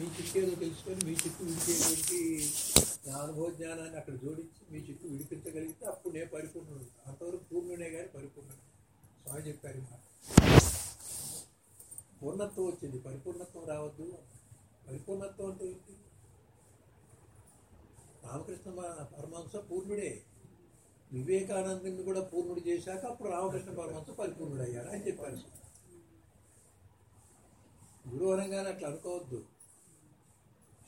మీ చిక్కు ఏదో తెలుసుకొని మీ చుట్టూ విడిచేటువంటి నా అనుభవ జ్ఞానాన్ని అక్కడ జోడించి మీ చుట్టూ విడిపించగలిగితే అప్పుడు నేను పరిపూర్ణుడు అంతవరకు పూర్ణుడే కానీ పరిపూర్ణుడు స్వామి చెప్పారు మాట. పూర్ణత్వం వచ్చింది. పరిపూర్ణత్వం రావద్దు. పరిపూర్ణత్వం అంటే ఏంటి? రామకృష్ణ పరమహంస పూర్ణుడే. వివేకానందుని కూడా పూర్ణుడు చేశాక అప్పుడు రామకృష్ణ పరమహంస పరిపూర్ణుడు అయ్యారు అని చెప్పారు. స్వామి. గురువు అనగానే అట్లా అనుకోవద్దు.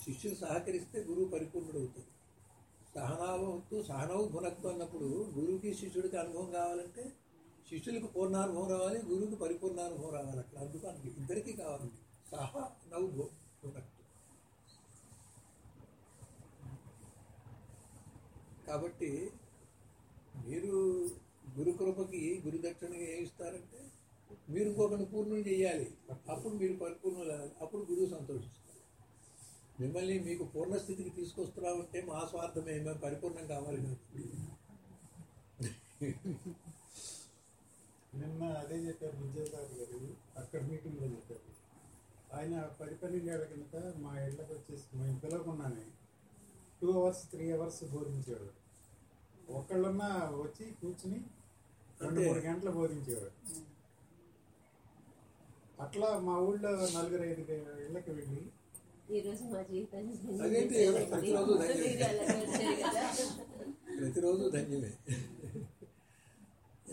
శిష్యుడు సహకరిస్తే గురువు పరిపూర్ణుడు అవుతాడు సహనావత్తు సహనవు గుణత్వం అన్నప్పుడు గురువుకి శిష్యుడికి అనుభవం కావాలంటే శిష్యులకు పూర్ణానుభవం రావాలి గురువుకి పరిపూర్ణానుభవం రావాలి. అట్లా అందుకు అందుకు ఇద్దరికీ కావాలండి. సహ నవ్ గు- కాబట్టి మీరు గురుకృపకి గురుదక్షిణగా గురు ఏమి ఇస్తారంటే మీరు ఇంకొకరిని పూర్ణం చేయాలి. అప్పుడు మీరు పరిపూర్ణులు అప్పుడు గురువు సంతోషిస్తారు. మిమ్మల్ని మీకు పూర్ణస్థితికి తీసుకొస్తున్నామంటే మా స్వార్థమే మేము పరిపూర్ణం కావాలి నిన్న అదే చెప్పారు విజయసాగర్ గారు అక్కడ మీటింగ్లో చెప్పారు. ఆయన పది పన్నెండు ఏళ్ళ కిందట మా ఇళ్ళకి వచ్చేసి మేము పిలవకుండానే టూ అవర్స్ త్రీ అవర్స్ బోధించేవాడు. ఒకళ్ళన్నా వచ్చి కూర్చుని రెండు. మూడు గంటలు బోధించేవాడు. అట్లా మా ఊళ్ళో నలుగురు ఐదు ఇళ్ళకి వెళ్ళి ఈ రోజు మా జీవితాన్ని అదేంటి? ప్రతిరోజు ధన్యమే. మీరు అలాగే వచ్చారు కదా. ప్రతిరోజు ధన్యమే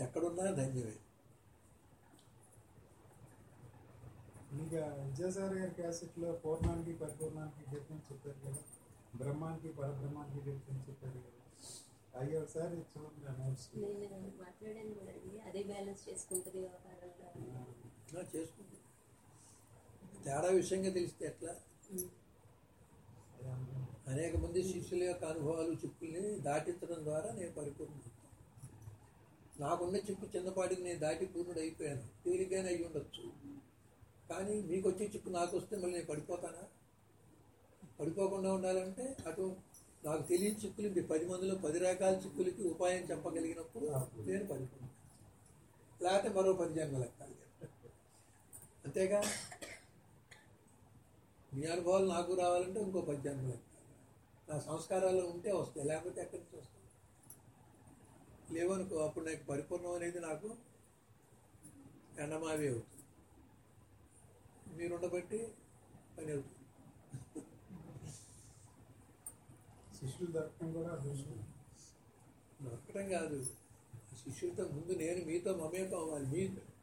ఎక్కడున్నా ధన్యమే ఇంకా విజయసాగర్ గారి క్యాసెట్లో పూర్ణానికి పరిపూర్ణానికి డిఫరెన్స్ చెప్పారు కదా బ్రహ్మానికి పరబ్రహ్మానికి డిఫరెన్స్ చెప్పారు కదా అవి ఒకసారి చూడండి ఆ notes. నేను మాట్లాడాను కూడా అండి అదే బ్యాలెన్స్ చేసుకుంటుంది వ్యవహారంలో నా చేసుకుంది తేడా విషయంగా తెలిస్తే ఎట్లా అనేక మంది శిష్యుల యొక్క అనుభవాలు చిక్కుల్ని దాటించడం ద్వారా నేను పరిపూర్ణ నాకున్న చిక్కు చిన్నపాటికి నేను దాటి పూర్ణుడు అయిపోయాను తేలిగ్గానే అయి ఉండొచ్చు. కానీ మీకు వచ్చే చిక్కు నాకు వస్తే మళ్ళీ నేను పడిపోతానా? పడిపోకుండా ఉండాలంటే అటు నాకు తెలియని చిక్కులు ఇంక పది మందిలో పది రకాల చిక్కులకి ఉపాయం చెప్పగలిగినప్పుడు నేను పడిపోతాను. లేకపోతే మరో పది జన్మలు ఎక్కాలి అంతేగా? మీ అనుభవాలు నాకు రావాలంటే ఇంకో పది జన్మలు ఎక్కాలి నా సంస్కారాలు ఉంటే వస్తాయి లేకపోతే ఎక్కడి నుంచి వస్తాయి? లేవనుకో అప్పుడు నాకు పరిపూర్ణం అనేది నాకు ఎండమావి అవుతుంది. మీరు ఉండబట్టి పని అవుతుంది. శిష్యులు దొరకడం కూడా దొరకటం కాదు. శిష్యులతో ముందు నేను మీతో మమేకం అవ్వాలి. మీ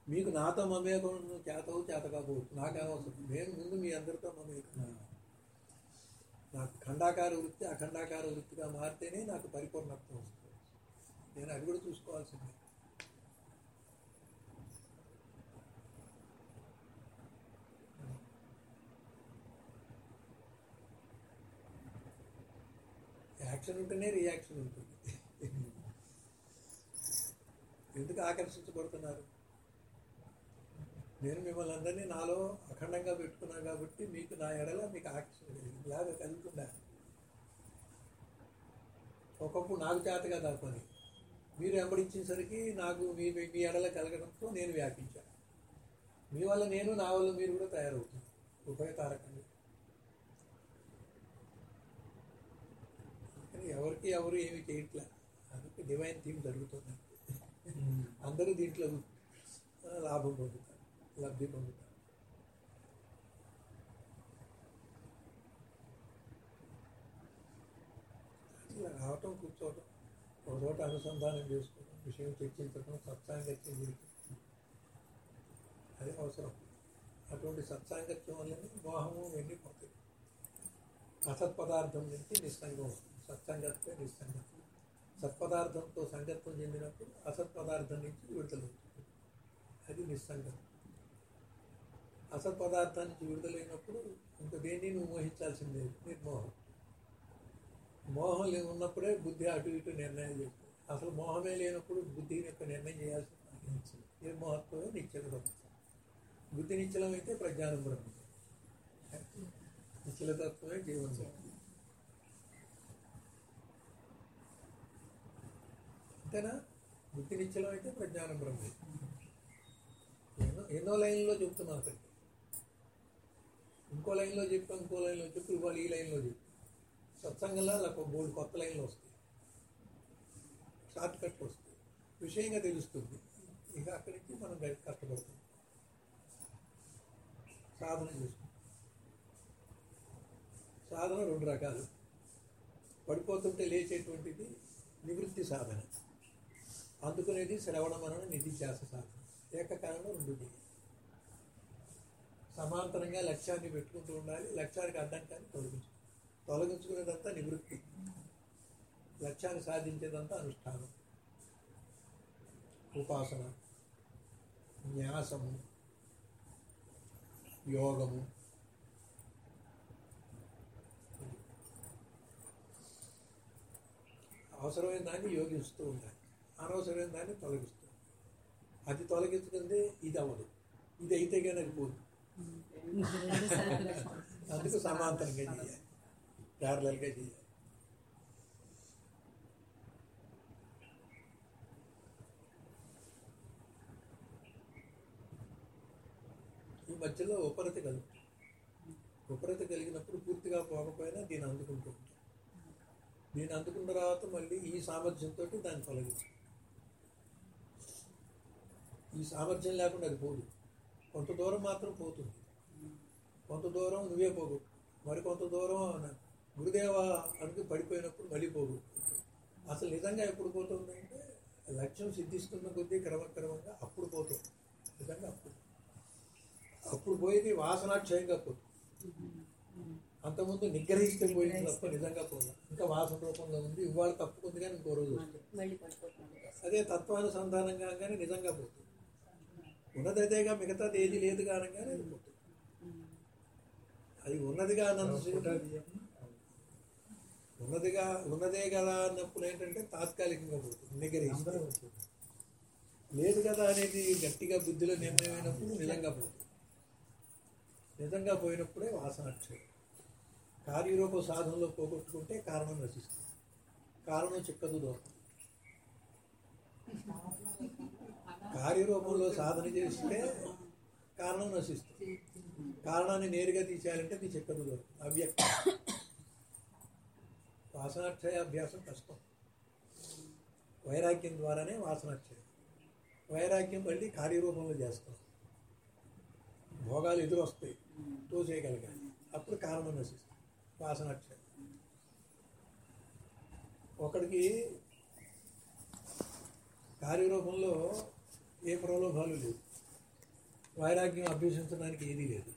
మీకు నాతో మమేకం చేతవు చేత కాకపోవచ్చు నాకేమవసరం నేను ముందు మీ అందరితో మమేకున్నాను నాకు ఖండాకార వృత్తి అఖండాకార వృత్తిగా మారితేనే నాకు పరిపూర్ణత్వం వస్తుంది. నేను అది కూడా చూసుకోవాల్సిందే. యాక్షన్ ఉంటేనే రియాక్షన్ ఉంటుంది. ఎందుకు ఆకర్షించబడుతున్నారు? నేను మిమ్మల్ని అందరినీ నాలో అఖండంగా పెట్టుకున్నాను కాబట్టి మీకు నా ఎడల మీకు ఆకర్షణ కలిగింది లాగా కలుగుతుందా? ఒకప్పుడు నాకు చేతగా దా పని. మీరు వెంబడించేసరికి నాకు మీ మీ ఎడల కలగడంతో నేను వ్యాపించాను మీ వల్ల నేను నా వల్ల మీరు కూడా తయారవుతుంది అందుకని ఎవరికి ఎవరు ఏమి చేయట్లే. అందుకే డివైన్ థీమ్ జరుగుతుంది. అందరూ దీంట్లో ఆ, లాభం పొందుతారు లబ్ధి పొందుతారు ఇలా రావటం కూర్చోవటం ఒక చోట అనుసంధానం చేసుకోవడం విషయం చర్చించడం సత్సాంగత్యం చేయటం అది అవసరం అటువంటి సత్సాంగత్యం వల్లనే మోహము వెళ్ళిపోతాయి అసత్ పదార్థం నుంచి నిస్సంగం వస్తుంది సత్సంగత్వే నిస్సంగత్వం సత్పదార్థంతో సంగత్వం చెందినప్పుడు అసత్ పదార్థం నుంచి విడుదలవుతుంది అది నిస్సంగం అసత్ పదార్థాన్ని నుంచి విడుదలైనప్పుడు ఇంకా దేన్ని నువ్వు మోహించాల్సిందే? నిర్మోహం మోహం. లే- ఉన్నప్పుడే బుద్ధి అటు ఇటు నిర్ణయం చేస్తుంది. అసలు మోహమే లేనప్పుడు బుద్ధి యొక్క నిర్ణయం చేయాల్సింది నిర్మోహత్వమే నిశ్చలం బుద్ధి నిశ్చలం అయితే ప్రజ్ఞానం బ్రహ్మ నిశ్చలతత్వమే జీవనం అంతేనా? బుద్ధి నిశ్చలం అయితే ప్రజ్ఞానం బ్రహ్మ ఎన్నో ఎన్నో లైన్లో చెప్తున్నాం అక్కడికి. ఇంకో లైన్లో చెప్పాం ఇంకో లైన్లో చెప్పి ఇవాళ ఈ లైన్లో చెప్పి. సత్సంగంలో అలా మూడు కొత్త లైన్లు వస్తాయి. షార్ట్ కట్ వస్తాయి. విషయంగా తెలుస్తుంది. ఇక అక్కడి నుంచి మనం గట్టి కష్టపడతాం. సాధన చేసుకుంటాం సాధన రెండు రకాలు. పడిపోతుంటే లేచేటువంటిది నివృత్తి సాధన. అందుకునేది శ్రవణ మనన నిధిధ్యాస సాధన. ఏకకాలంలో రెండు చేయాలి సమాంతరంగా లక్ష్యాన్ని పెట్టుకుంటూ ఉండాలి లక్ష్యానికి అడ్డంకాన్ని తొలగించు తొలగించుకునేదంతా నివృత్తి. లక్ష్యాన్ని సాధించేదంతా అనుష్ఠానం. ఉపాసన న్యాసము యోగము. అవసరమైన దాన్ని యోగిస్తూ ఉండాలి. అనవసరమైన దాన్ని తొలగిస్తూ అది తొలగించుకుంటే ఇది అవ్వదు. ఇది అయితే కానీ అది పోదు. అందుకు సమాంతరంగా చేయాలి ప్యారలల్గా చేయాలి ఈ మధ్యలో ఉపరత కలుగుతుంది ఉపరత కలిగినప్పుడు పూర్తిగా పోకపోయినా దీన్ని అందుకుంటూ ఉంటాం. దీన్ని అందుకున్న తర్వాత మళ్ళీ ఈ సామర్థ్యంతో దాన్ని తొలగించాలి ఈ సామర్థ్యం లేకుండా అది పోదు. కొంత దూరం మాత్రం పోతుంది కొంత దూరం నువ్వే పోగు మరి కొంత దూరం గురుదేవ అనుకు పడిపోయినప్పుడు మళ్ళీ పోగు అసలు నిజంగా ఎప్పుడు పోతుంది అంటే లక్ష్యం సిద్ధిస్తున్న కొద్దీ క్రమక్రమంగా అప్పుడు పోతుంది. నిజంగా అప్పుడు. అప్పుడు పోయేది వాసనాక్షయంగా పోతుంది. అంతకుముందు నిగ్రహిస్తే పోయింది తప్ప నిజంగా పోదు. ఇంకా వాసన రూపంలో ఉంది. ఇవాళ తప్పుకుంది కానీ ఇంకో రోజు అదే తత్వానుసంధానం కాగానే నిజంగా పోతుంది. ఉన్నదైతేగా మిగతాది ఏది లేదు కానగానే అది అది ఉన్నదిగా అన్నంతసేపు ఉన్నదిగా ఉన్నదే కదా అన్నప్పుడు ఏంటంటే తాత్కాలికంగా పోతుంది నిగ్రహిస్తే అందరూ వచ్చారు. లేదు కదా అనేది గట్టిగా బుద్ధిలో నిర్ణయమైనప్పుడు నిజంగా పోతుంది నిజంగా పోయినప్పుడే వాసనాక్షయం కార్యరూప సాధనలో పోగొట్టుకుంటే కారణం నశిస్తుంది. కారణం చిక్కదు దూరం. కార్యరూపంలో సాధన చేస్తే కారణం నశిస్తుంది. కారణాన్ని నేరుగా తీసేయాలంటే నీ చిక్కదు దూరం అవ్యక్తం. వాసనాక్షయ అభ్యాసం కష్టం. వైరాగ్యం ద్వారానే వాసనాక్షయం. వైరాగ్యం మళ్ళీ కార్యరూపంలో చేస్తాం. భోగాలు ఎదురు వస్తాయి. తోసేయగలగాలి. అప్పుడు కారణం నశిస్తుంది. వాసనాక్షయం. ఒకడికి కార్యరూపంలో ఏ ప్రలోభాలు లేవు. వైరాగ్యం అభ్యసించడానికి ఏదీ లేదు.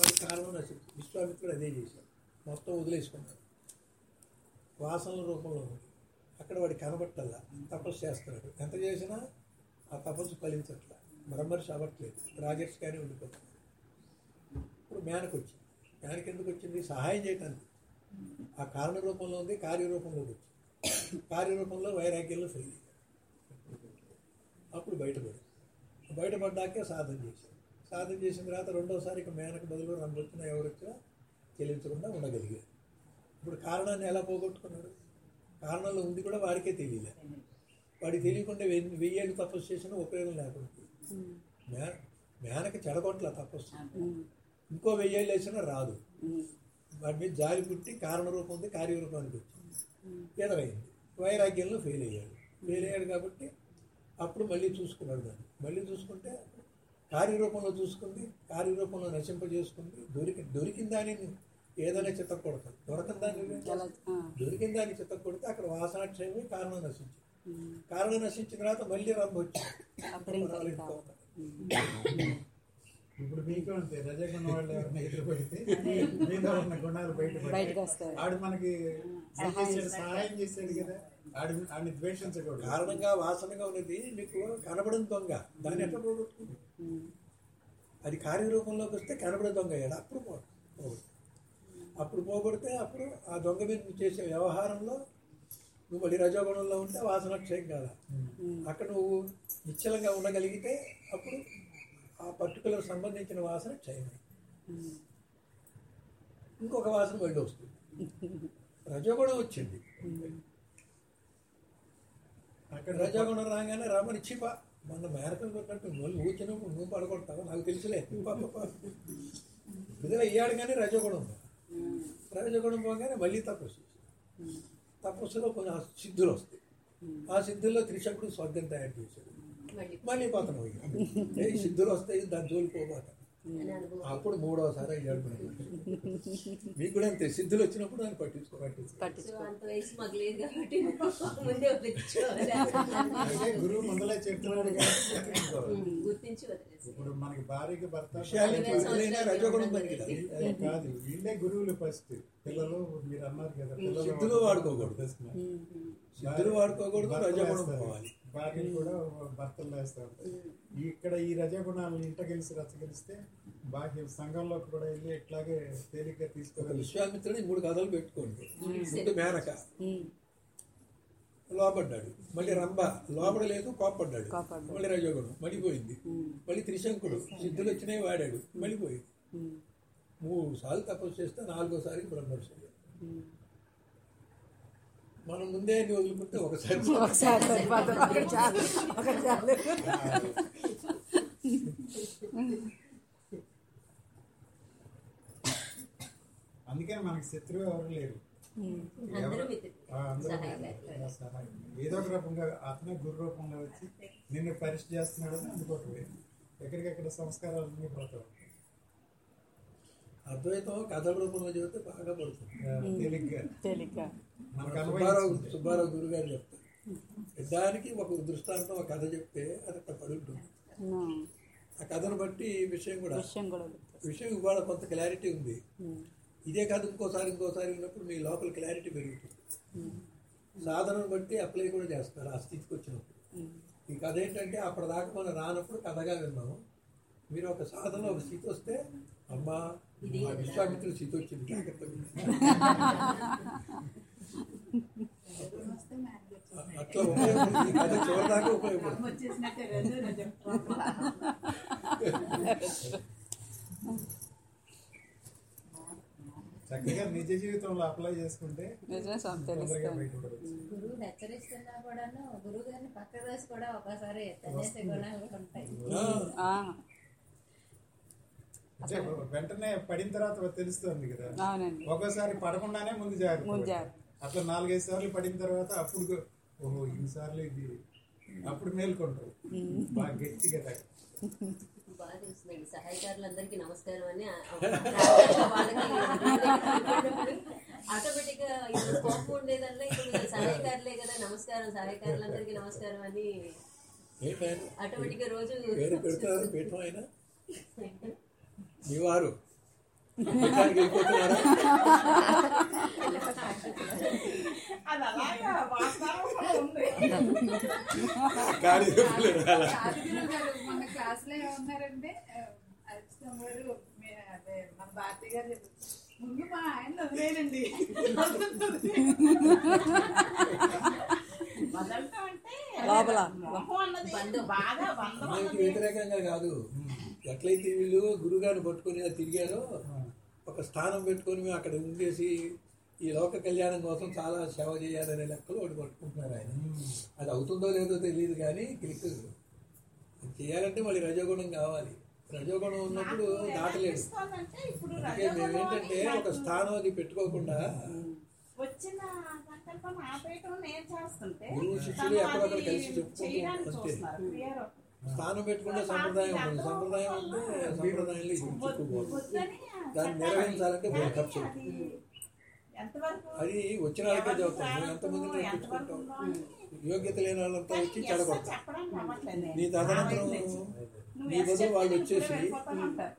వాటి కారణం నశిస్తుంది విశ్వామిత్రుడు అదే చేశాడు. మొత్తం వదిలేసుకున్నాడు. వాసనల రూపంలో ఉంది అక్కడ వాడి కనబట్టల్లా తపస్సు చేస్తున్నాడు. ఎంత చేసినా ఆ తపస్సు ఫలించట్లా. బ్రహ్మర్షి అవ్వట్లేదు. రాజర్షి కానీ ఉండిపోతుంది ఇప్పుడు మేనకు వచ్చింది. మేనకు ఎందుకు వచ్చింది? సహాయం చేయటానికి. ఆ కారణ రూపంలో ఉంది కార్యరూపంలోకి వచ్చింది కార్యరూపంలో వైరాగ్యంలో ఫెయిల్ అప్పుడు బయటపడు. బయటపడ్డాకే సాధన చేశాడు. సాధన చేసిన తర్వాత రెండోసారి ఇక మేనకు బదులు రెండు వచ్చినా ఎవరు వచ్చినా చెల్లించకుండా ఉండగలిగారు ఇప్పుడు కారణాన్ని ఎలా పోగొట్టుకున్నాడు? కారణంలో ఉంది కూడా వాడికే తెలియలే. వాడికి తెలియకుండా వెయ్యి వెయ్యేళ్ళు తపస్సు చేసినా ఉపయోగం లేకుండా మే మేనకి చెడగొట్ల తపస్సు. ఇంకో వెయ్యేళ్ళు వేసినా రాదు. వాటి మీద జాలి పుట్టి కారణ రూపం ఉంది కార్యరూపానికి వచ్చింది. ఎదరైంది. వైరాగ్యంలో ఫెయిల్ అయ్యాడు. ఫెయిల్ అయ్యాడు కాబట్టి అప్పుడు మళ్ళీ చూసుకున్నాడు దాన్ని. మళ్ళీ చూసుకుంటే కార్యరూపంలో చూసుకుంది కార్యరూపంలో నశింపజేసుకుంది. దొరికి దొరికిన దానిని ఏదైనా చిత్త కొడతాడు దొరకని దాన్ని దొరికిన దాన్ని చిత్త కొడితే అక్కడ వాసనాక్షయమే కారణం నశించింది. కారణం నశించిన తర్వాత మళ్ళీ రంభ వచ్చింది. ఇప్పుడు మీకు అంతే రజగుణ వాళ్ళు ఎవరైనా ఎదురుపడితే మీలో ఉన్న గుణాలు బయట. ఆడు మనకి సహాయం చేశాడు, కదా. ఆడిని ద్వేషించకూడదు. కారణంగా వాసనగా ఉన్నది మీకు కనబడని దొంగ. దాన్ని ఎట్లా పోగొట్టుకుంది అది కార్యరూపంలోకి వస్తే కనబడే దొంగ అయ్యాడు. అప్పుడు పోగొట్టు అప్పుడు పోగొడితే అప్పుడు ఆ దొంగ మీద నువ్వు చేసే వ్యవహారంలో నువ్వు మళ్ళీ రజోగుణంలో ఉంటే వాసన క్షయం కాదా. అక్కడ నువ్వు నిశ్చలంగా ఉండగలిగితే అప్పుడు ఆ పర్టికులర్ సంబంధించిన వాసన క్షయమై ఇంకొక వాసన మళ్ళీ వస్తుంది. రజోగుణం వచ్చింది. అక్కడ రజోగుణం రాగానే రమణి చిప మొన్న మేరకం కొట్టినట్టు నువ్వు వచ్చినప్పుడు నువ్వు పడగొడతావు నాకు తెలుసులే. విడుదల అయ్యాడు కానీ రజగుణం. రజగుణం పోగానే మళ్ళీ తపస్సు తపస్సులో కొన్ని ఆ సిద్ధులు వస్తాయి. ఆ సిద్ధుల్లో త్రిశకుడు స్వర్గం తయారు చేశాడు. మళ్ళీ. మళ్ళీ పతనం అయ్యాడు. ఏ సిద్ధులు వస్తాయి? దాని అనుభవం అప్పుడు మూడవసారి అయ్యాడు. మీకు కూడా అంతే సిద్ధులు వచ్చినప్పుడు దాన్ని పట్టించుకో పట్టించుకో. సో పట్టించుకో. అంత వయసు మాకు లేదు కాబట్టి ముందే వదిలించుకోవాలి అంటే గురువు ముందలే చెప్తున్నాడు ఇప్పుడు మనకి భార్యకి భర్త కాదు వీళ్ళే గురువులు ఫస్ట్. పిల్లలు మీరు అన్నారు కదా పిల్లలు సిద్ధులు వాడుకోకూడదు. సిద్ధులు వాడుకోకూడదు రజగుణం వేస్తారు. పోవాలి భార్యలు కూడా భర్తలు వేస్తూ ఉంటారు ఇక్కడ ఈ రజగుణాలు ఇంట గెలిచి రచ్చగలిస్తే బాహ్య సంఘంలోకి కూడా వెళ్ళి ఇట్లాగే తేలిగ్గా ఒక తీసుకోగలిగి విశ్వామిత్రుని మూడు కథలు పెట్టుకోండి. ముందు మేనక. లోపడ్డాడు మళ్ళీ రంభ. లోపడలేదు కోపడ్డాడు కోపడ్డాడు. మళ్ళీ రజోగుణం మడిపోయింది మళ్ళీ త్రిశంకుడు. సిద్ధులు వచ్చినాయి వాడాడు. మళ్ళీ పోయింది మూడు సార్లు తపస్సు చేస్తే నాలుగోసారికి బ్రహ్మర్షి. మనం ముందే అన్ని వదులుకుంటే ఒకసారి ఒకసారి సరిపోతుంది ఒకటి చాలు. ఒకటి చాలు. అందుకని మనకి శత్రువు ఎవరు లేరు. ఏదో ఒక రూపంగా అతనే గురు రూపంలో వచ్చి నిన్ను పరీక్ష చేస్తున్నాడు అని అందుకోవటమే ఎక్కడికెక్కడ సంస్కారాలన్నీ పోతాం అద్వైతం కథల రూపంలో చెబితే బాగా పడుతుంది. సుబ్బారావు. సుబ్బారావు గురు గారు చెప్తారు. దానికి ఒక దృష్టాంతం ఒక కథ చెప్తే అది అక్కడ పడి ఉంటుంది. ఆ. కథను బట్టి విషయం కూడా. విషయం కూడా గుర్తు విషయం ఇవాళ కొంత క్లారిటీ ఉంది. ఇదే కాదు ఇంకోసారి ఇంకోసారి ఉన్నప్పుడు మీ లోపల క్లారిటీ పెరుగుతుంది. సాధనను బట్టి అప్లై కూడా చేస్తారు ఆ స్థితికి వచ్చినప్పుడు. ఈ కథ ఏంటంటే అప్పటిదాకా మనం రానప్పుడు కథగా విన్నాము మీరు ఒక సాధన ఒక స్థితి వస్తే అమ్మా విశ్వామిత్రుడు స్థితి వచ్చింది జాగ్రత్తగా ఉండండి. అట్లా ఉపయోగపడుతుంది ఈ కథ చివరిదాకా ఉపయోగపడుతుంది. చక్కగా నిజ జీవితంలో అప్లై చేసుకుంటే గురువు హెచ్చరిస్తున్నా కూడాను గురువు గారిని పక్క కూడా ఒకసారి గుణాలు కూడా ఉంటాయి. వెంటనే పడిన తర్వాత తెలుస్తుంది కదా. అవునండి. ఒక్కోసారి పడకుండానే ముందు. జాగ్రత్త. అట్లా నాలుగైదు సార్లు పడిన తర్వాత అప్పుడు ఓహో ఇన్నిసార్లు ఇది. అప్పుడు మేల్కొంటారు. బాగా గట్టిగా బాగా తెలుస్తుందండి. సహాయకారులందరికీ నమస్కారం అని ఆటోమేటిక్గా ఇప్పుడు కోపం ఉండేదల్లా ఇప్పుడు సహాయకారులే కదా. నమస్కారం సహాయకారులందరికీ నమస్కారం అని ఆటోమేటిక్గా రోజు మీ వారు వెళ్ళిపోతున్నారా గాడి మన క్లాస్లో ఏమన్నారంటే అదే మన భారతి గారు చెప్పారు, ముందు మా ఆయన వదలటం అంటే లోపల. బాగా వ్యతిరేకంగా కాదు ఎట్లయితే వీళ్ళు గురుగారిని పట్టుకొని తిరిగారో ఒక స్థానం పెట్టుకొని మేము అక్కడ ఉండేసి ఈ లోక కళ్యాణం కోసం చాలా సేవ చేయాలనే లెక్కలు ఒకటి పట్టుకుంటున్నారు ఆయన. అది అవుతుందో లేదో తెలియదు కానీ క్లిక్. అది చేయాలంటే మళ్ళీ రజోగుణం కావాలి. రజోగుణం ఉన్నప్పుడు ఇప్పుడు అందుకే మేము ఏంటంటే ఒక స్థానం అది పెట్టుకోకుండా గురువు శిష్యులు ఎక్కడొక్కడ కలిసి చెప్పుకుంటూ క్లియర్ స్థానం పెట్టుకుంటే సంప్రదాయం ఉంటుంది. సంప్రదాయం అంటే సంప్రదాయంలో ఇది దాన్ని నిర్వహించాలంటే బోలెడు ఖర్చు. అది వచ్చిన వాళ్ళకే చదువుతాం నువ్వు తెప్పించుకుంటావు యోగ్యత లేని వాళ్ళంతా వచ్చి నేను. నీ తదనంతరం నీ బదులు వాళ్ళు వచ్చేసి.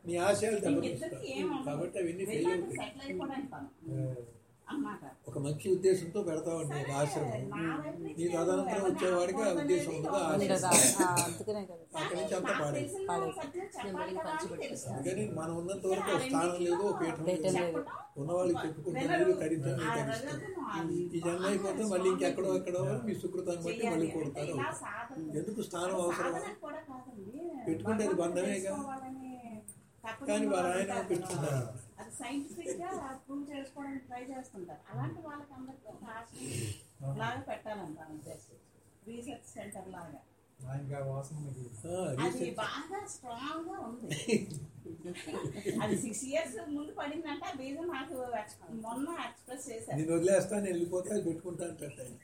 నీ ఆశయాలు దెబ్బతీస్తారు. కాబట్టి అవన్నీ ఫెయిల్ అవుతాయి. ఒక మంచి ఉద్దేశంతో పెడతావండి ఒక ఆశ్రమం నా తదనంతరం వచ్చేవాడికి ఆ ఉద్దేశం ఉండదు ఆ ఆశ ఉండదు. ఆ, అందుకనే కదా. అక్కడి నుంచి అంతా పాడే. అందుకని మనం ఉన్నంత వరకు స్థానం లేదు పీఠం లేదు. లేదు. ఉన్నవాళ్ళకి చెప్పుకుంటే మీరు తరిద్దాం ఈ జన్మ అయిపోతే మళ్ళీ ఇంకెక్కడో ఎక్కడో మీ సుకృతాన్ని బట్టి మళ్ళీ కొడతారు. ఎందుకు స్థానం అవసరం. పెట్టుకుంటే అది బంధమేగా. కానీ వారు ఆయన. పెట్టుకుంటారు అది సైంటిఫిక్గా ప్రూవ్ చేసుకోవడానికి ట్రై చేస్తుంటారు. అలాంటి వాళ్ళకి అందరికీ ఒక లాగా పెట్టాలంట ఉద్దేశం రీసెర్చ్ సెంటర్ లాగా. అది బాగా స్ట్రాంగ్గా ఉంది. అది సిక్స్ ఇయర్స్ ముందు పడిందంటే ఆ బీజం నాకు మొన్న ఎక్స్ప్రెస్ చేశారు. నేను వదిలేస్తాను వెళ్ళిపోతే అది పెట్టుకుంటా అంటాడు ఆయన.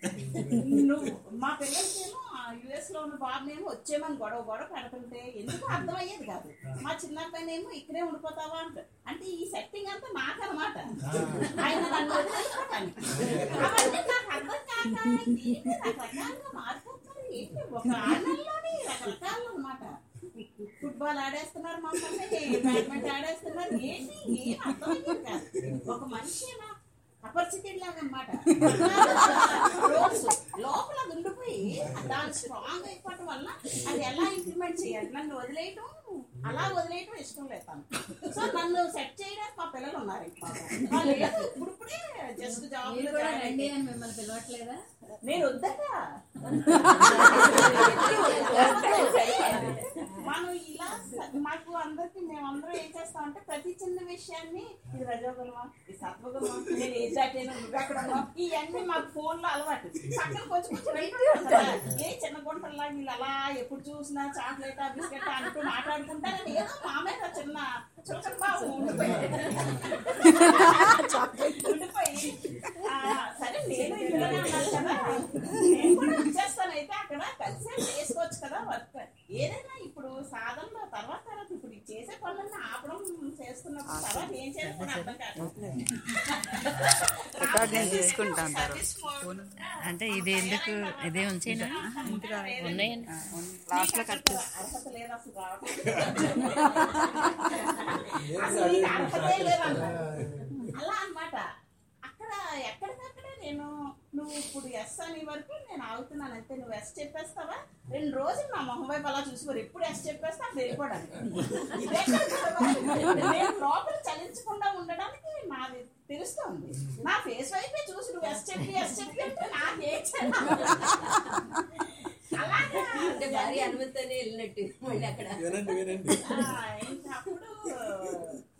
నువ్వు మా పిల్లలకేమో యుఎస్లో ఉన్న బాబునేమో వచ్చేమని గొడవ గొడవ పెడుతుంటే ఎందుకు అర్థమయ్యేది కాదు. మా చిన్న అబ్బాయినేమో ఇక్కడే ఉండిపోతావా అంట. అంటే ఈ సెట్టింగ్ అంతా నాకనమాట ఆయన నన్ను వదిలేసుకోవటానికి అవన్నీ నాకు అర్థం కాక రకరకాలుగా ఏంటి ఒక ఆరు నెలలోనే రకరకాలు అనమాట ఫుట్బాల్ ఆడేస్తున్నారు మమ్మల్ని బ్యాడ్మింటన్ ఆడేస్తున్నారు ఏంటి ఏం అర్థమయ్యేది కాదు. ఒక మనిషి అపరిచితుడు లాగా అనమాట లోపల ఉండిపోయి దాని స్ట్రాంగ్ అయిపోవటం వల్ల అది ఎలా ఇంప్లిమెంట్ చేయాలి? నన్ను వదిలేయటం అలా వదిలేయటం ఇష్టం లేదు. సో నన్ను సెట్ చేయడానికి మా పిల్లలు ఉన్నారు ఏదో ఇప్పుడిప్పుడే జస్ట్ జాబ్ నేను వద్దట మనం ఇలా మాకు అందరికి మేమందరం అంటే ప్రతి చిన్న విషయాన్ని ఇది రజోగుణమా ఇది సత్వగుణమా నేను ఏ దాటాను నువ్వు ఎక్కడ ఇవన్నీ మాకు ఫోన్లో అలవాటు. పక్కన కొంచెం కొంచెం ఏ చిన్న గుంటల్లా వీళ్ళు అలా ఎప్పుడు చూసినా చాక్లెట్ బిస్కెట్ అంటూ మాట్లాడుకుంటారని ఏదో మా మీద చిన్న చుక్కల బాబు ఉండిపోయి. ఉండిపోయి. సరే నేను ఇంట్లోనే ఉన్నాను కదా. నేను కూడా ఇచ్చేస్తాను అయితే అక్కడ కలిసి చేసుకోవచ్చు కదా వర్క్. ఏదైనా ఇప్పుడు సాధనలో తర్వాత తర్వాత ఇప్పుడు చేసే పనులన్నీ ఆపడం చేస్తున్నప్పుడు తర్వాత ఏం చేయాలి అర్థం కాదు. రికార్డింగ్ తీసుకుంటాను సర్వీస్ మోడ్ అంటే ఇది ఎందుకు? ఇదే ఉంచేనా ఉన్నాయండి లాస్ట్లో కట్ అర్హత లేదు అసలు రావడం నేను అసలు అదే నీకు అర్హతే లేదంట. అలా అన్నమాట అక్కడ ఎక్కడికక్కడే నేను నువ్వు ఇప్పుడు ఎస్ అనే వరకు నేను ఆగుతున్నాను. అంతే నువ్వు ఎస్ చెప్పేస్తావా? రెండు రోజులు నా మొహం వైపు అలా చూసి మరి ఎప్పుడు ఎస్ చెప్పేస్తా వెళ్ళిపోవడానికి. ఇదే కదా. నేను లోపల చలించకుండా ఉండడానికి నాది తెలుస్తుంది. నా ఫేస్ వైపే చూసి నువ్వు ఎస్ చెప్పి ఎస్ చెప్పి అంటే నాకేం అలాగా. అంటే భార్య అనుమతితోనే వెళ్ళినట్టు. మళ్ళీ అక్కడ. వినండి వినండి. అప్పుడు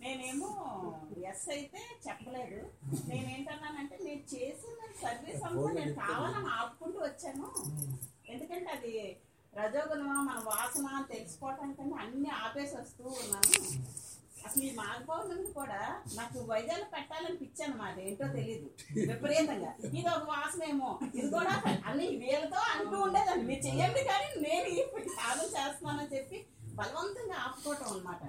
నేనేమో ఎస్ అయితే చెప్పలేదు. నేనేంటన్నానంటే నేను చేసిన సర్వీస్ అంతా నేను కావాలని ఆపుకుంటూ వచ్చాను. ఎందుకంటే అది రజోగుణమా మన వాసన అని తెలుసుకోవటానికన్నా అన్ని ఆపేసి వస్తూ ఉన్నాను. అసలు ఈ పౌర్ణమికి కూడా నాకు వైద్యాలు పెట్టాలని పిచ్చి అనమాట ఏంటో తెలియదు విపరీతంగా. ఇది ఒక వాసన ఏమో ఇది కూడా అన్ని వీళ్ళతో అంటూ ఉండేదాన్ని. మీరు చెయ్యండి కానీ నేను ఇప్పుడు సాధన చేస్తున్నానని చెప్పి బలవంతంగా ఆపుకోవటం అనమాట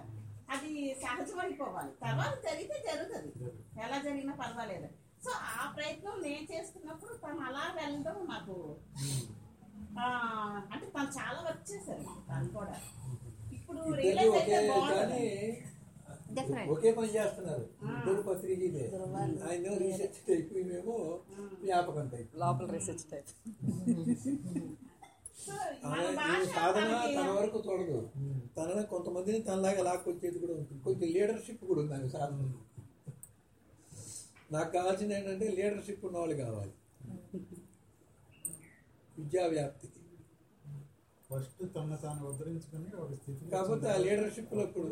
అది సహజమైపోవాలి తర్వాత జరిగితే జరుగుతుంది. ఎలా జరిగినా పర్వాలేదు. సో ఆ ప్రయత్నం నేను చేస్తున్నప్పుడు తను అలా వెళ్ళడం నాకు ఆ, అంటే తను చాలా వర్క్ చేశారు. తను కూడా. ఇప్పుడు రియలైజ్ ఒకే అయితే బాగుంటుంది. ఒకే పని చేస్తున్నారు. ఇద్దరు పత్రికలే ఆయన రీసెర్చ్ టైప్ మేము. జ్ఞాపకం టైప్ లోపల రీసెర్చ్ టైప్ సాధన తన వరకు చూడదు తన కొంతమందిని తనలాగా లాక్కొచ్చేది కూడా ఉంటుంది. కొంచెం లీడర్షిప్ కూడా ఉంది ఆమె సాధనలో. నాకు కావాల్సింది ఏంటంటే లీడర్షిప్ ఉన్న వాళ్ళు కావాలి. విద్యా వ్యాప్తికి ఫస్ట్ తన తాను ఉద్ధరించుకుని ఒక స్థితి కాకపోతే ఆ లీడర్షిప్లో ఇప్పుడు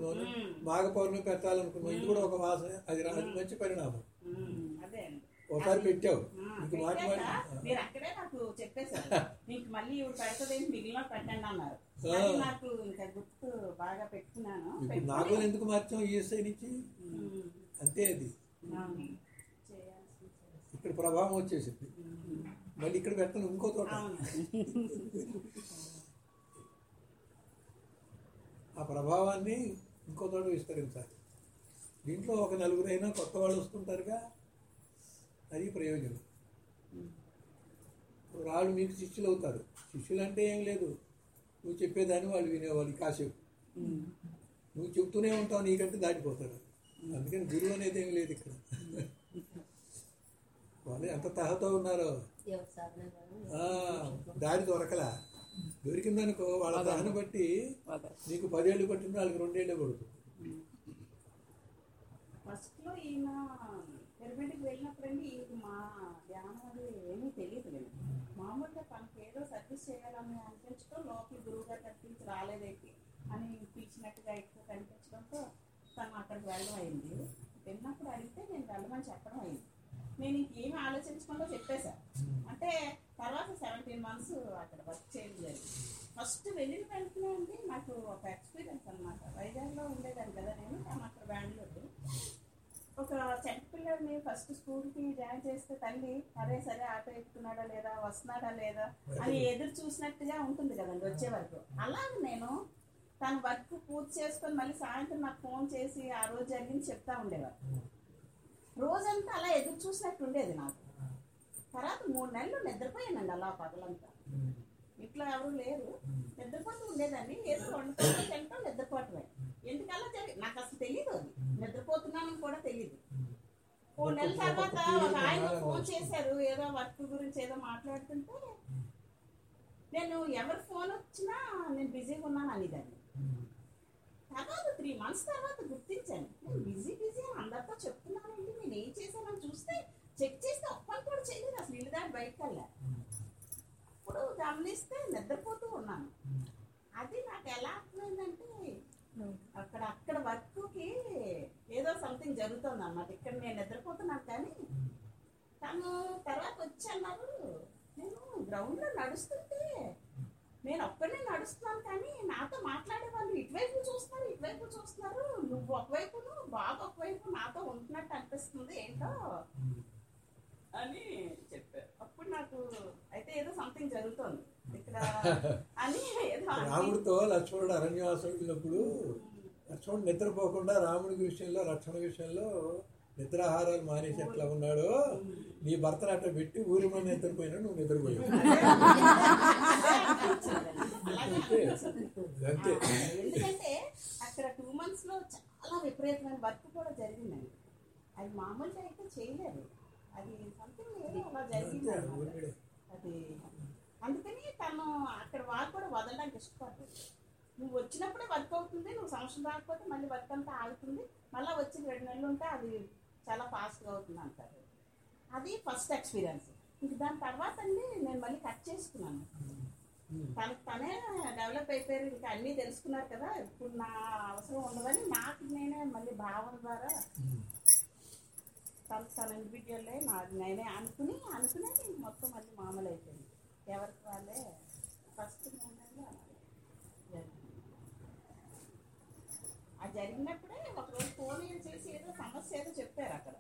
మాఘ పౌర్ణమి పెట్టాలనుకున్నాం. ఇది కూడా ఒక వాసన. అది మంచి పరిణామం. ఒకసారి పెట్టావు. ఇంక మాటి మీరు అక్కడే నాకు చెప్పేశారు. మీకు మళ్ళీ ఇవి పెడతది మిగిలిన పెట్టండి అన్నారు. నాకు ఇంకా గుర్తు బాగా పెట్టుకున్నాను. నాగోలు ఎందుకు మార్చాం ఈఎస్ఐ నుంచి? అంతే అది. ఇక్కడ ప్రభావం వచ్చేసింది. మళ్ళీ ఇక్కడ పెట్టను ఇంకో తోట. ఆ ప్రభావాన్ని ఇంకో తోట విస్తరించాలి. దీంట్లో ఒక నలుగురైనా కొత్త వాళ్ళు వస్తుంటారుగా. అది ప్రయోజనం. ఇప్పుడు వాళ్ళు మీకు శిష్యులు అవుతారు శిష్యులు అంటే ఏం లేదు. నువ్వు చెప్పేదాన్ని వాళ్ళు వినేవాళ్ళు కాసేపు. నువ్వు చెప్తూనే ఉంటావు నీకంటే దాటిపోతాడు అందుకని గురువు అనేది ఏం లేదు ఇక్కడ. వాళ్ళు ఎంత తహతో ఉన్నారో. దారి దొరకలా. దొరికిందనుకో వాళ్ళ దాన్ని బట్టి నీకు పదేళ్ళు పట్టింది వాళ్ళకి రెండేళ్ళే పడుతుంది. ఫస్ట్లో ఈయన తిరుపతికి వెళ్ళినప్పుడండి మా ధ్యానం అది ఏమీ తెలియదు లేదు. మామూలుగా తనకి ఏదో సర్వీస్ చేయాలని అనిపించడం లోపలి గురువుగా కనిపించి రాలేదైతే అని పిలిచినట్టుగా ఎక్కువ కనిపించడంతో తను అక్కడికి వెళ్ళడం అయింది. వెళ్ళినప్పుడు అడిగితే నేను వెళ్ళమని చెప్పడం అయింది. నేను ఇంకేమి ఆలోచించకుండా చెప్పేశా. అంటే తర్వాత సెవెంటీన్ మంత్స్ అక్కడ వర్క్ చేయడం జరిగింది ఫస్ట్ వెళ్ళిన వెళ్తున్నా అండి నాకు ఒక ఎక్స్పీరియన్స్ అనమాట వైజాగ్లో ఉండేదాన్ని కదా నేను తను అక్కడ బెంగళూరు. ఒక చెంట పిల్లల్ని ఫస్ట్ స్కూల్కి జాయిన్ చేస్తే తల్లి అరే సరే ఆటో ఎక్కుతున్నాడా లేదా? వస్తున్నాడా లేదా? అని ఎదురు చూసినట్టుగా ఉంటుంది కదండి వచ్చే వరకు. అలాగే నేను తన వర్క్ పూర్తి చేసుకొని మళ్ళీ సాయంత్రం నాకు ఫోన్ చేసి ఆ రోజు జరిగింది చెప్తా ఉండేవారు. రోజంతా అలా ఎదురు చూసినట్టు ఉండేది నాకు. తర్వాత మూడు నెలలు నిద్రపోయానండి అలా పగలంతా. ఇంట్లో ఎవరు లేరు. నిద్రపోతూ ఉండేదాన్ని. ఏదో వండుకోవడం తింటాం నిద్రపోవటమే. ఎందుకలా జరిగి? నాకు అసలు తెలియదు అది. నిద్రపోతున్నానని కూడా తెలియదు మూడు నెలల తర్వాత ఒక ఆయన ఫోన్ చేశారు. ఏదో వర్క్ గురించి ఏదో మాట్లాడుతుంటే నేను ఎవరి ఫోన్ వచ్చినా నేను బిజీగా ఉన్నాను అనేదాన్ని. తర్వాత త్రీ మంత్స్ తర్వాత గుర్తించాను. నేను బిజీ బిజీ అని అందరితో చెప్తున్నానండి. నేను ఏం చేశానని చూస్తే చెక్ చేస్తే ఒక్కరు కూడా చేయలేదు. అసలు ఇల్లు దాటి బయటకు వెళ్ళా. ఇప్పుడు గమనిస్తే నిద్రపోతూ ఉన్నాను. అది నాకు ఎలా అర్థమైందంటే అక్కడ అక్కడ వర్క్కి ఏదో సంథింగ్ జరుగుతుంది అన్నమాట ఇక్కడ నేను నిద్రపోతున్నాను కానీ తను తర్వాత వచ్చి నేను గ్రౌండ్లో నడుస్తుంటే నేను ఒక్కడే నడుస్తున్నాను కానీ నాతో మాట్లాడే వాళ్ళు ఇటువైపు చూస్తున్నారు ఇటువైపు చూస్తున్నారు. నువ్వు ఒకవైపును బాబు ఒకవైపు నాతో ఉంటున్నట్టు అనిపిస్తుంది ఏంటో అని చెప్పారు. అప్పుడు నాకు అయితే ఏదో సంథింగ్ జరుగుతోంది. రాముడితో లక్ష్మణుడు అరణ్యవాసం వెళ్ళినప్పుడు లక్ష్మణుడు నిద్రపోకుండా రాముడి విషయంలో లక్ష్మణ విషయంలో నిద్రాహారాలు మానేసి ఎట్లా ఉన్నాడో నీ భర్తను అట్ట పెట్టి ఊరి మీద నిద్రపోయినా నువ్వు నిద్రపోయావు. అంతే. అంతే. ఎందుకంటే అక్కడ టూ మంత్స్లో చాలా విపరీతమైన వర్క్ కూడా జరిగిందండి. అది మామూలుగా అయితే చేయలేదు. అది సంథింగ్ అలా జరిగింది. అది అందుకని తను అక్కడ వాళ్ళు కూడా వదలడానికి ఇష్టపడదు. నువ్వు వచ్చినప్పుడే వర్క్ అవుతుంది నువ్వు సంవత్సరం రాకపోతే మళ్ళీ వర్క్ అంతా ఆగుతుంది మళ్ళీ వచ్చి రెండు నెలలు ఉంటే అది చాలా ఫాస్ట్గా అవుతుంది అంటారు. అది ఫస్ట్ ఎక్స్పీరియన్స్ ఇంక దాని తర్వాత అండి నేను మళ్ళీ కట్ చేసుకున్నాను. తనకు తనే డెవలప్ అయిపోయారు ఇంకా అన్నీ తెలుసుకున్నారు కదా ఇప్పుడు నా అవసరం ఉండదని నాకు నేనే మళ్ళీ భావన ద్వారా తను తన ఇండివిజువల్లే నా నేనే అనుకుని అనుకునే మొత్తం మళ్ళీ మామూలు అయిపోయింది. ఎవరికి వాళ్ళే? ఫస్ట్ జరిగింది. ఆ జరిగినప్పుడే ఒకరోజు ఫోన్ చేసి ఏదో సమస్య ఏదో చెప్పారు అక్కడ.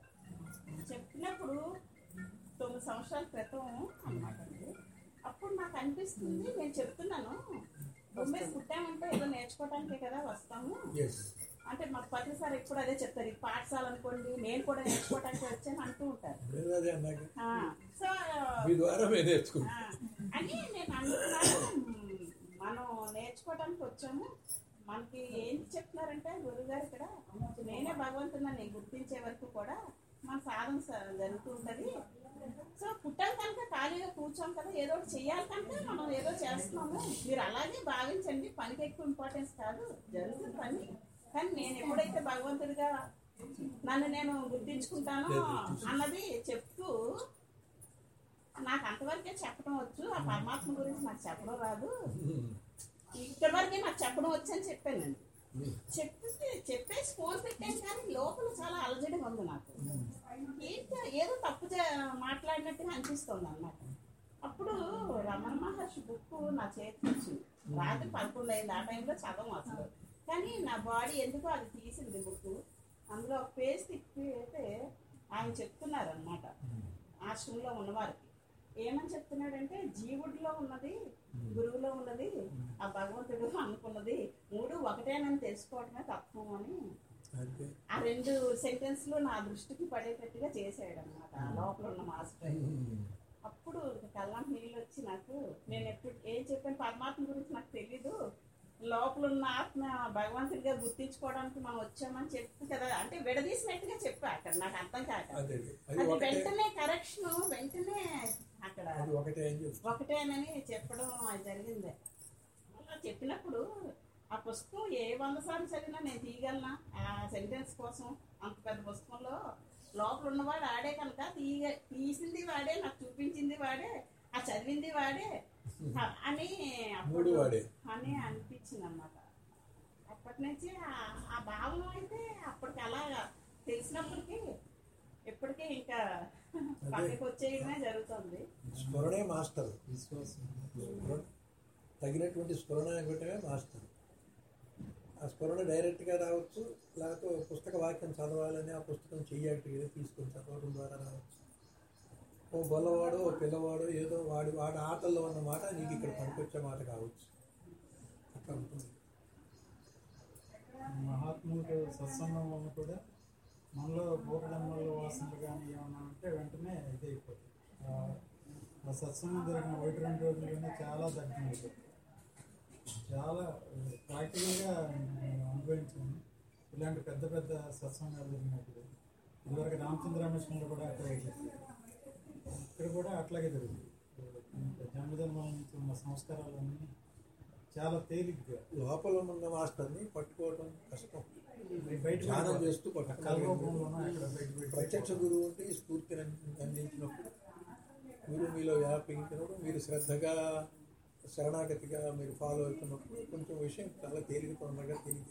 చెప్పినప్పుడు తొమ్మిది సంవత్సరాల క్రితం అన్నమాట అండి అప్పుడు నాకు అనిపిస్తుంది నేను చెప్తున్నాను. బొమ్మే పుట్టామంటే ఏదో నేర్చుకోవడానికే కదా వస్తాము. అంటే మాకు ప్రతిసారి ఎప్పుడు అదే చెప్తారు ఈ పాఠశాల అనుకోండి నేను కూడా నేర్చుకోవడానికి వచ్చాను అంటూ ఉంటారు. సో అని నేను అనుకున్నాను. మనం నేర్చుకోవడానికి వచ్చాము. మనకి ఏంటి చెప్తున్నారంటే గురుగారు ఇక్కడ నేనే భగవంతుని గుర్తించే వరకు కూడా మన సాధన జరుగుతూ ఉంటుంది. సో పుట్టాం కనుక ఖాళీగా కూర్చోం కదా ఏదో ఒకటి చెయ్యాలి కనుక మనం ఏదో చేస్తున్నాము. మీరు అలాగే భావించండి. పనికి ఎక్కువ ఇంపార్టెన్స్ కాదు. జరుగుతుంది పని. కానీ నేను ఎప్పుడైతే భగవంతుడిగా నన్ను నేను గుర్తించుకుంటానో అన్నది చెప్తూ నాకు అంతవరకే చెప్పడం వచ్చు. ఆ పరమాత్మ గురించి నాకు చెప్పడం రాదు. ఇక్కడ వరకే నాకు చెప్పడం వచ్చు అని చెప్పానండి. చెప్పి చెప్పేసి ఫోన్ పెట్టాను కానీ లోపల చాలా అలజడిగా ఉంది నాకు. ఏంటి? ఏదో తప్పు మాట్లాడినట్టుగా అనిపిస్తుంది అన్నమాట. అప్పుడు రమణ మహర్షి బుక్ నా చేతికి వచ్చింది. రాత్రి పదకొండు అయింది. ఆ టైంలో చదవం అసలు. కానీ నా బాడీ ఎందుకో అది తీసింది బుక్ అందులో ఒక పేజ్ తిప్పి అయితే ఆయన చెప్తున్నారు అనమాట ఆశ్రమంలో ఉన్నవారికి. ఏమని చెప్తున్నాడంటే జీవుడిలో ఉన్నది గురువులో ఉన్నది ఆ భగవంతుడు అనుకున్నది మూడు ఒకటేనని తెలుసుకోవడమే తత్వం అని ఆ రెండు సెంటెన్స్లు నా దృష్టికి పడేటట్టుగా చేసాడు అనమాట లోపల ఉన్న మాస్టర్. అప్పుడు కళ్ళం నీళ్ళు వచ్చి నాకు నేను ఎప్పుడు ఏం చెప్పాను పరమాత్మ గురించి నాకు తెలీదు. లోపల ఉన్న ఆత్మ భగవంతుడిగా గుర్తించుకోవడానికి మనం వచ్చామని చెప్పు కదా అంటే విడదీసినట్టుగా చెప్పా అక్కడ నాకు అర్థం కాక. అదే వెంటనే కరెక్షన్ వెంటనే అక్కడ ఒకటేనని చెప్పడం అది జరిగింది. అలా చెప్పినప్పుడు ఆ పుస్తకం ఏ వంద సార్లు చదివినా నేను తీయగలనా? ఆ సెంటెన్స్ కోసం అంత పెద్ద పుస్తకంలో లోపల ఉన్నవాడు ఆడే కనుక తీయ తీసింది వాడే నాకు చూపించింది వాడే ఆ చదివింది వాడే అని మూడు వాడే. అని అనిపించింది అన్నమాట అప్పటి నుంచి ఆ- భావం అయితే అప్పటికి అలాగా తెలిసినప్పటికీ ఎప్పటికీ ఇంకా పక్కకి వచ్చేయడమే జరుగుతుంది. స్మరణే మాస్టర్. విశ్వాసం. తగినటువంటి స్ఫురణ ఇవ్వటమే మాస్టర్. ఆ స్ఫురణ డైరెక్ట్గా రావచ్చు లేకపోతే పుస్తక వాక్యం చదవాలని ఆ పుస్తకం చెయ్యాటిగా తీసుకొని చదవడం ద్వారా రావచ్చు. ఓ గొల్లవాడు ఓ పిల్లవాడు ఏదో వాడి వాడి ఆటల్లో ఉన్న మాట నీకు ఇక్కడ పనికొచ్చే మాట కావచ్చు. అట్లా ఉంటుంది. మహాత్ములకు సత్సంగం వల్ల కూడా మనలో భూకడంలో వాసనలు కానీ ఏమైనా ఉంటే వెంటనే ఇది అయిపోతుంది. ఆ- సత్సంగం జరిగిన ఒకటి రెండు రోజుల్లోనే చాలా తగ్గింది. చాలా ప్రాక్టికల్గా అనుభవించాను. ఇలాంటి పెద్ద పెద్ద సత్సంగాలు జరిగినప్పుడు. ఇదివరకు రామచంద్ర మిషన్లో కూడా అక్కడ జరిగింది. ఇక్కడ కూడా అట్లాగే జరిగింది. జన్మజన్మల నుంచి ఉన్న సంస్కారాలన్నీ చాలా తేలిగ్గా లోపల ఉన్న మాస్టర్ని పట్టుకోవడం కష్టం. బయట ధ్యానం చేస్తూ ప్రత్యక్ష గురువు ఉంటే ఈ స్ఫూర్తిని అంది- అందించినప్పుడు గురువు మీలో వ్యాపించినప్పుడు మీరు శ్రద్ధగా శరణాగతిగా మీరు ఫాలో అవుతున్నప్పుడు కొంచెం విషయం చాలా తేలిక తొందరగా తేలిక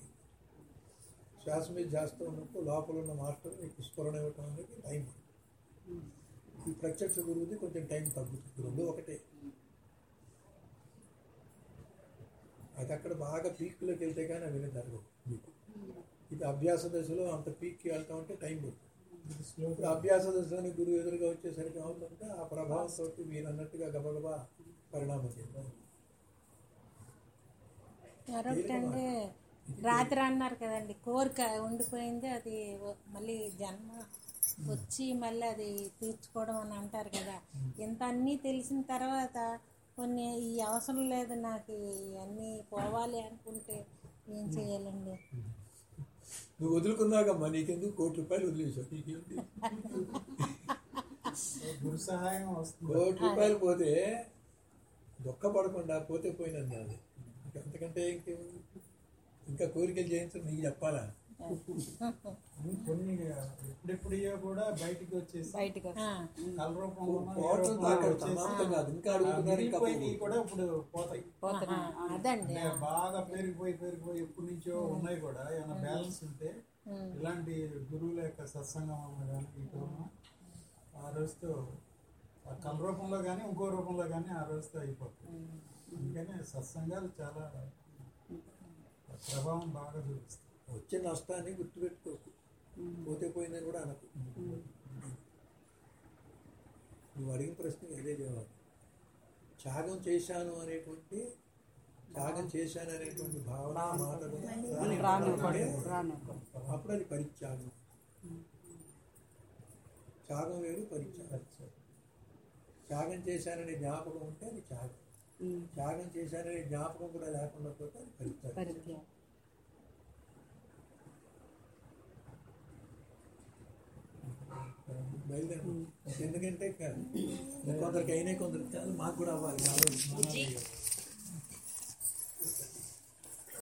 శ్వాస మీద చేస్తూ ఉన్నప్పుడు లోపల ఉన్న మాస్టర్ మీకు స్ఫురణ ఇవ్వటం అనేది టైం ఈ ప్రత్యక్ష గురువుది కొంచెం టైం తగ్గుతుంది. రెండు ఒకటే. అది అక్కడ బాగా పీక్లోకి వెళ్తే కానీ అవి జరగవు మీకు. ఇది అభ్యాస దశలో అంత పీక్కి వెళ్తాం అంటే టైం పడుతుంది. ఇప్పుడు అభ్యాస దశలోని గురువు ఎదురుగా వచ్చేసరికి ఏమవుతుందంటే ఆ ప్రభావంతో మీరు అన్నట్టుగా గబగబా పరిణామం చెందారు అంటే రాత్రి అన్నారు కదండి కోరిక ఉండిపోయింది అది మళ్ళీ జన్మ వచ్చి మళ్ళీ అది తీర్చుకోవడం అని అంటారు కదా. ఇంత అన్నీ తెలిసిన తర్వాత కొన్ని ఈ అవసరం లేదు నాకు ఇవన్నీ పోవాలి అనుకుంటే ఏం చేయాలండి? నువ్వు వదులుకున్నాకమ్మా నీకెందుకు కోటి రూపాయలు వదిలేసావు నీకేంటి? గురు సహాయం వస్తుంది. కోటి రూపాయలు పోతే దుఃఖపడకుండా పోతే పోయినది నాది ఇంకా అంతకంటే ఇంకేముంది? ఇంకా కోరికలు చేయించడం నీకు చెప్పాలా? కొన్ని ఎప్పుడెప్పుడో కూడా బయటికి వచ్చేసి బయటకు కూడా ఇప్పుడు పోతాయి. అదండి. బాగా పెరిగిపోయి పెరిగిపోయి ఎప్పటి నుంచో ఉన్నాయి కూడా. ఏమైనా బ్యాలెన్స్ ఉంటే ఇలాంటి గురువుల యొక్క సత్సంగం ఆ రోజుతో ఆ కల రూపంలో కానీ ఇంకో రూపంలో కానీ ఆ రోజుతో అయిపోతుంది. అందుకని సత్సంగాలు చాలా ప్రభావం బాగా చూపిస్తాయి. వచ్చే నష్టాన్ని గుర్తుపెట్టుకోకు. పోతే పోయిందని కూడా అనకు. నువ్వు అడిగిన ప్రశ్నకి అదే జవాబు. త్యాగం చేశాను అనేటువంటి త్యాగం చేశాను అనేటువంటి భావన మాట కూడా రానివ్వడం అంటే రాను. అప్పుడు అది పరిత్యాగం. త్యాగం వేరు పరిత్యాగం. త్యాగం చేశాననే జ్ఞాపకం ఉంటే అది త్యాగం. త్యాగం చేశాననే జ్ఞాపకం కూడా లేకుండా పోతే అది పరిత్యాగం. బయలుదేరండి ఎందుకంటే కొందరికి అయినాయి కొందరికి కాదు మాకు కూడా అవ్వాలి.